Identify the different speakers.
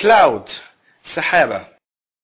Speaker 1: cloud. سحابة